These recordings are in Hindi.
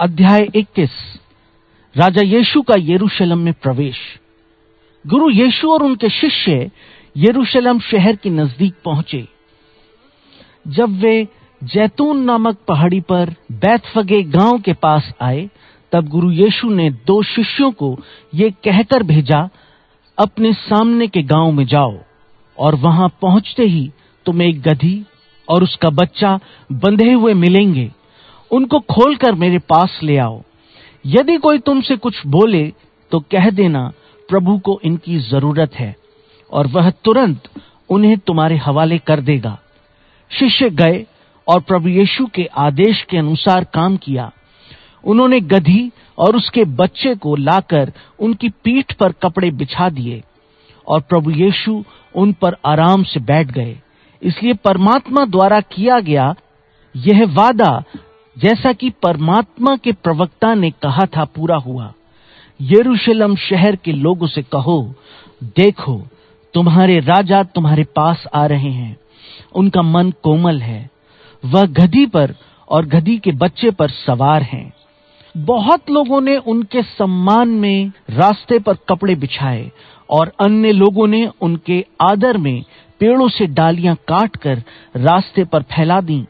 अध्याय 21 राजा यीशु का यरूशलेम में प्रवेश। गुरु यीशु और उनके शिष्य यरूशलेम शहर के नज़दीक पहुँचे। जब वे जैतून नामक पहाड़ी पर बैतफगे गाँव के पास आए, तब गुरु यीशु ने दो शिष्यों को ये कहकर भेजा, अपने सामने के गाँव में जाओ और वहाँ पहुँचते ही तुम्हें एक गधी और उसका बच्चा बंधे हुए मिलेंगे। उनको खोलकर मेरे पास ले आओ। यदि कोई तुमसे कुछ बोले तो कह देना, प्रभु को इनकी ज़रूरत है, और वह तुरंत उन्हें तुम्हारे हवाले कर देगा। शिष्य गए, और प्रभु यीशु के आदेश के अनुसार काम किया। उन्होंने गधी और उसके बच्चे को लाकर उनकी पीठ पर कपड़े बिछा दिए, और प्रभु यीशु उन पर आराम से बैठ गए। इसलिए परमात्मा द्वारा किया गया यह वादा जैसा कि परमात्मा के प्रवक्ता ने कहा था, पूरा हुआ। यरूशलेम शहर के लोगों से कहो, देखो, तुम्हारे राजा तुम्हारे पास आ रहे हैं। उनका मन कोमल है। वह गधी पर और गधी के बच्चे पर सवार हैं। बहुत लोगों ने उनके सम्मान में रास्ते पर कपड़े बिछाए और अन्य लोगों ने उनके आदर में पेड़ों से डालियाँ काटकर रास्ते पर फैला दी।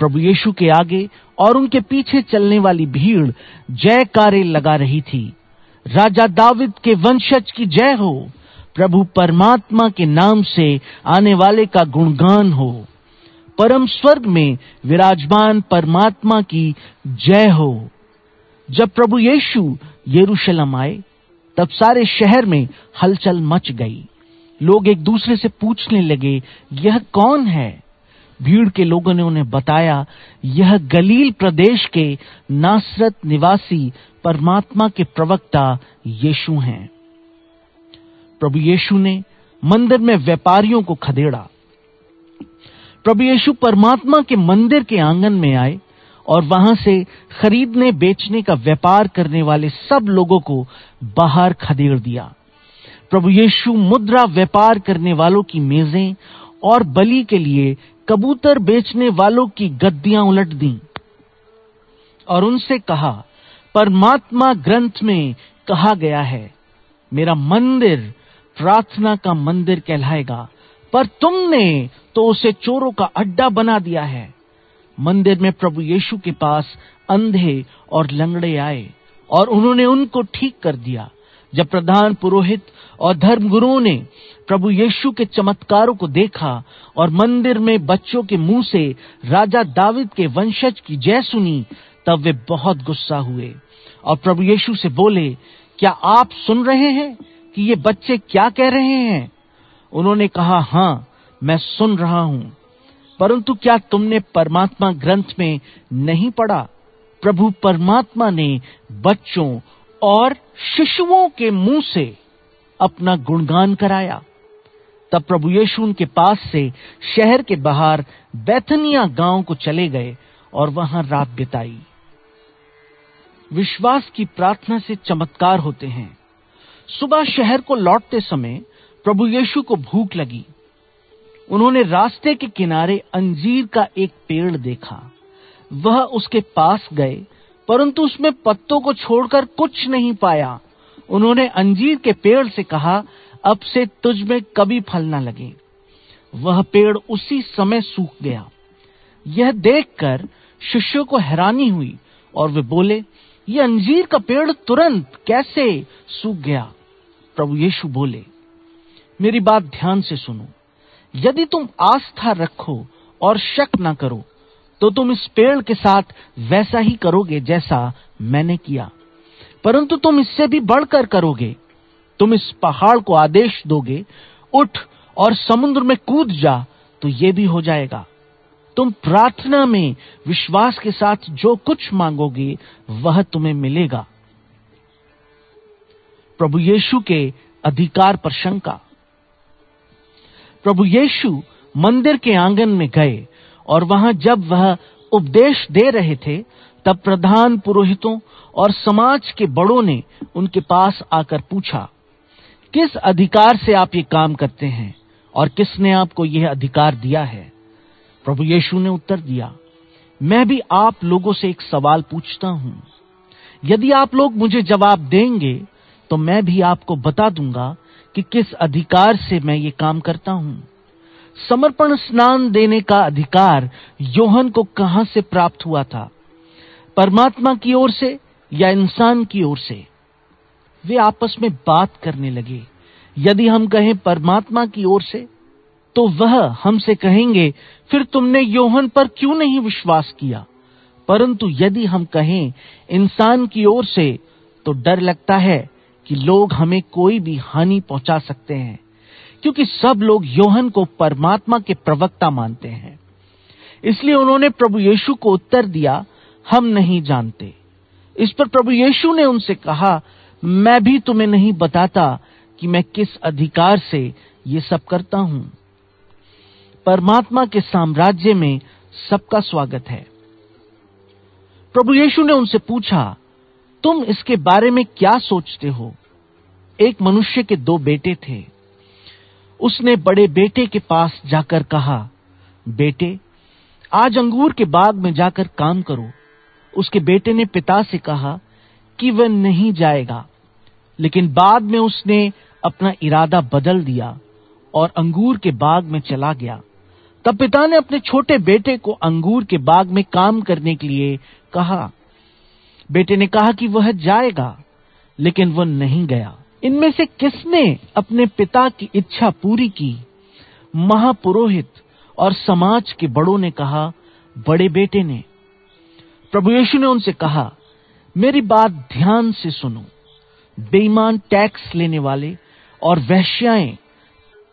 प्रभु यीशु के आगे और उनके पीछे चलने वाली भीड़ जयकारे लगा रही थी। राजा दाविद के वंशज की जय हो, प्रभु परमात्मा के नाम से आने वाले का गुणगान हो। परम स्वर्ग में विराजमान परमात्मा की जय हो। जब प्रभु यीशु यरूशलेम आए, तब सारे शहर में हलचल मच गई। लोग एक दूसरे से पूछने लगे, यह कौन है? भीड़ के लोगों ने उन्हें बताया, यह गलील प्रदेश के नासरत निवासी परमात्मा के प्रवक्ता यीशु हैं। प्रभु यीशु ने मंदिर में व्यापारियों को खदेड़ा। प्रभु यीशु परमात्मा के मंदिर के आँगन में आए और वहाँ से खरीदने, बेचने का व्यापार करने वाले सब लोगों को बाहर खदेड़ दिया। प्रभु यीशु मुद्रा व्यापार करने वालों की मेजें और बलि के लिए कबूतर बेचने वालों की गद्दियाँ उलट दी और उनसे कहा, परमात्मा ग्रंथ में कहा गया है, मेरा मंदिर प्रार्थना का मंदिर कहलाएगा, पर तुमने तो उसे चोरों का अड्डा बना दिया है। मंदिर में प्रभु यीशु के पास अंधे और लंगड़े आए और उन्होंने उनको ठीक कर दिया। जब प्रधान पुरोहित और धर्मगुरुओं ने प्रभु यीशु के चमत्कारों को देखा और मंदिर में बच्चों के मुँह से राजा दाविद के वंशज की जय सुनी, तब वे बहुत गुस्सा हुए और प्रभु यीशु से बोले, क्या आप सुन रहे हैं कि ये बच्चे क्या कह रहे हैं? उन्होंने कहा हाँ मैं सुन रहा हूँ, परंतु क्या तुमने परमात्मा ग्रंथ में नहीं पढ़ा? प्रभु परमात्मा ने बच्चों और शिशुओं के मुँह से अपना गुणगान कराया। तब प्रभु यीशु उनके पास से शहर के बाहर बैथनिया गाँव को चले गए और वहाँ रात बिताई। विश्वास की प्रार्थना से चमत्कार होते हैं। सुबह शहर को लौटते समय प्रभु यीशु को भूख लगी। उन्होंने रास्ते के किनारे अंजीर का एक पेड़ देखा। वह उसके पास गए परंतु उसमें पत्तों को छोड़कर कुछ नहीं पाया। उन्होंने अंजीर के पेड़ से कहा, अब से तुझ में कभी फल न लगे। वह पेड़ उसी समय सूख गया। यह देखकर शिष्यों को हैरानी हुई और वे बोले, ये अंजीर का पेड़ तुरंत कैसे सूख गया? प्रभु यीशु बोले, मेरी बात ध्यान से सुनो। यदि तुम आस्था रखो और शक ना करो तो तुम इस पेड़ के साथ वैसा ही करोगे जैसा मैंने किया। परंतु तुम इससे भी बढ़कर करोगे। तुम इस पहाड़ को आदेश दोगे, उठ और समुद्र में कूद जा तो ये भी हो जाएगा। तुम प्रार्थना में विश्वास के साथ जो कुछ मांगोगे, वह तुम्हें मिलेगा। प्रभु यीशु के अधिकार पर शंका। प्रभु यीशु मंदिर के आँगन में गए। और वहाँ जब वह उपदेश दे रहे थे, तब प्रधान पुरोहितों और समाज के बड़ों ने उनके पास आकर पूछा, किस अधिकार से आप ये काम करते हैं और किसने आपको यह अधिकार दिया है? प्रभु यीशु ने उत्तर दिया, मैं भी आप लोगों से एक सवाल पूछता हूँ। यदि आप लोग मुझे जवाब देंगे तो मैं भी आपको बता दूँगा कि किस अधिकार से मैं ये काम करता हूँ। समर्पण स्नान देने का अधिकार योहन को कहाँ से प्राप्त हुआ था? परमात्मा की ओर से या इंसान की ओर से? वे आपस में बात करने लगे। यदि हम कहें परमात्मा की ओर से तो वह हमसे कहेंगे, फिर तुमने योहन पर क्यों नहीं विश्वास किया? परंतु यदि हम कहें इंसान की ओर से तो डर लगता है कि लोग हमें कोई भी हानि पहुँचा सकते हैं। क्योंकि सब लोग योहन को परमात्मा के प्रवक्ता मानते हैं। इसलिए उन्होंने प्रभु यीशु को उत्तर दिया, हम नहीं जानते। इस पर प्रभु यीशु ने उनसे कहा, मैं भी तुम्हें नहीं बताता कि मैं किस अधिकार से ये सब करता हूँ। परमात्मा के साम्राज्य में सबका स्वागत है। प्रभु यीशु ने उनसे पूछा, तुम इसके बारे में क्या सोचते हो? एक मनुष्य के दो बेटे थे। उसने बड़े बेटे के पास जाकर कहा, बेटे, आज अंगूर के बाग में जाकर काम करो। उसके बेटे ने पिता से कहा कि वह नहीं जाएगा। लेकिन बाद में उसने अपना इरादा बदल दिया और अंगूर के बाग में चला गया। तब पिता ने अपने छोटे बेटे को अंगूर के बाग में काम करने के लिए कहा। बेटे ने कहा कि वह जाएगा, लेकिन वह नहीं गया। इनमें से किसने अपने पिता की इच्छा पूरी की? महापुरोहित और समाज के बड़ों ने कहा, बड़े बेटे ने। प्रभु यीशु ने उनसे कहा, मेरी बात ध्यान से सुनो। बेईमान टैक्स लेने वाले और वैश्याएँ,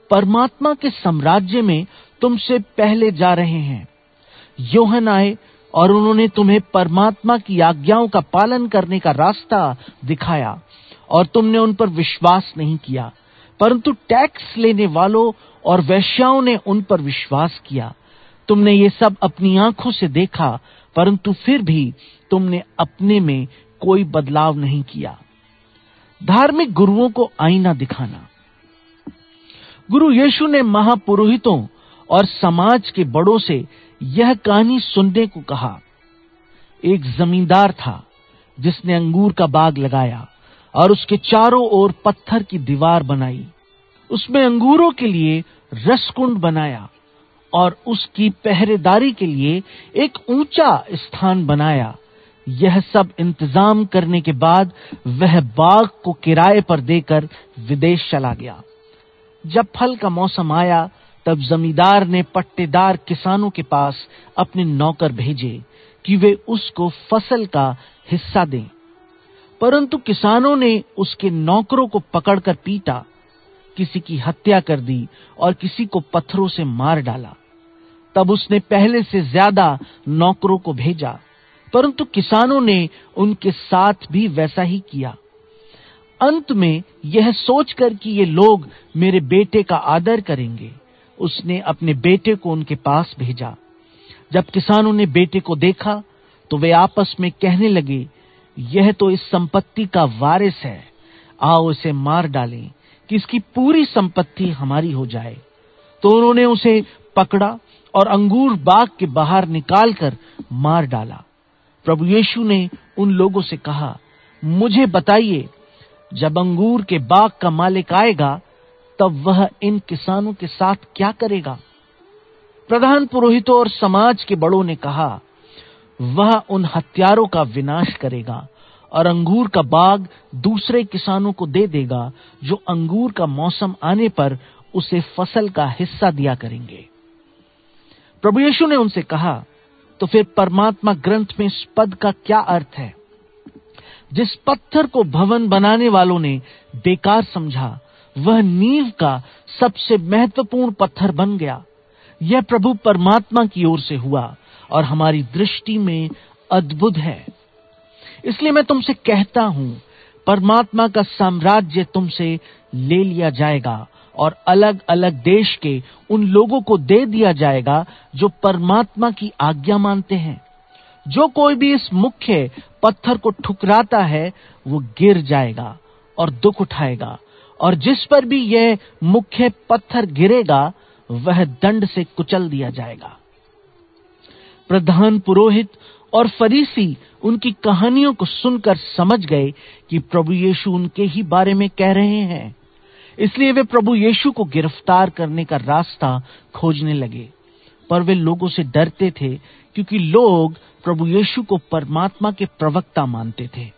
परमात्मा के साम्राज्य में तुमसे पहले जा रहे हैं। योहन आए और उन्होंने तुम्हें परमात्मा की आज्ञाओं का पालन करने का रास्ता दिखाया। और तुमने उन पर विश्वास नहीं किया, परंतु टैक्स लेने वालों और वैश्याओं ने उन पर विश्वास किया। तुमने ये सब अपनी आँखों से देखा, परंतु फिर भी तुमने अपने में कोई बदलाव नहीं किया। धार्मिक गुरुओं को आईना दिखाना। गुरु यीशु ने महापुरोहितों और समाज के बड़ों से यह कहानी सुनने को कहा। एक जमींदार था, जिसने अंगूर का बाग लगाया। और उसके चारों ओर पत्थर की दीवार बनाई। उसमें अंगूरों के लिए रसकुंड बनाया और उसकी पहरेदारी के लिए एक ऊँचा स्थान बनाया। यह सब इंतज़ाम करने के बाद वह बाग को किराए पर देकर विदेश चला गया। जब फल का मौसम आया, तब जमींदार ने पट्टेदार किसानों के पास अपने नौकर भेजे कि वे उसको फ़सल का हिस्सा दें। परंतु किसानों ने उसके नौकरों को पकड़कर पीटा, किसी की हत्या कर दी और किसी को पत्थरों से मार डाला। तब उसने पहले से ज़्यादा नौकरों को भेजा, परंतु किसानों ने उनके साथ भी वैसा ही किया। अंत में यह सोचकर कि ये लोग मेरे बेटे का आदर करेंगे, उसने अपने बेटे को उनके पास भेजा। जब किसानों ने बेटे को देखा तो वे आपस में कहने लगे यह तो इस संपत्ति का वारिस है। आओ इसे मार डालें कि इसकी पूरी संपत्ति हमारी हो जाए। तो उन्होंने उसे पकड़ा और अंगूर बाग के बाहर निकालकर मार डाला। प्रभु यीशु ने उन लोगों से कहा, मुझे बताइए, जब अंगूर के बाग का मालिक आएगा, तब वह इन किसानों के साथ क्या करेगा? प्रधान पुरोहितों और समाज के बड़ों ने कहा वह उन हत्यारों का विनाश करेगा और अंगूर का बाग दूसरे किसानों को दे देगा, जो अंगूर का मौसम आने पर उसे फ़सल का हिस्सा दिया करेंगे। प्रभु यीशु ने उनसे कहा तो फिर परमात्मा ग्रंथ में इस पद का क्या अर्थ है? जिस पत्थर को भवन बनाने वालों ने बेकार समझा, वह नींव का सबसे महत्वपूर्ण पत्थर बन गया। यह प्रभु परमात्मा की ओर से हुआ। और हमारी दृष्टि में अद्भुत है। इसलिए मैं तुमसे कहता हूँ, परमात्मा का साम्राज्य तुमसे ले लिया जाएगा और अलग अलग देश के उन लोगों को दे दिया जाएगा जो परमात्मा की आज्ञा मानते हैं। जो कोई भी इस मुख्य पत्थर को ठुकराता है, वो गिर जाएगा और दुख उठाएगा और जिस पर भी यह मुख्य पत्थर गिरेगा, वह दंड से कुचल दिया जाएगा। प्रधान पुरोहित और फरीसी उनकी कहानियों को सुनकर समझ गए कि प्रभु यीशु उनके ही बारे में कह रहे हैं। इसलिए वे प्रभु यीशु को गिरफ़्तार करने का रास्ता खोजने लगे। पर वे लोगों से डरते थे क्योंकि लोग प्रभु यीशु को परमात्मा के प्रवक्ता मानते थे।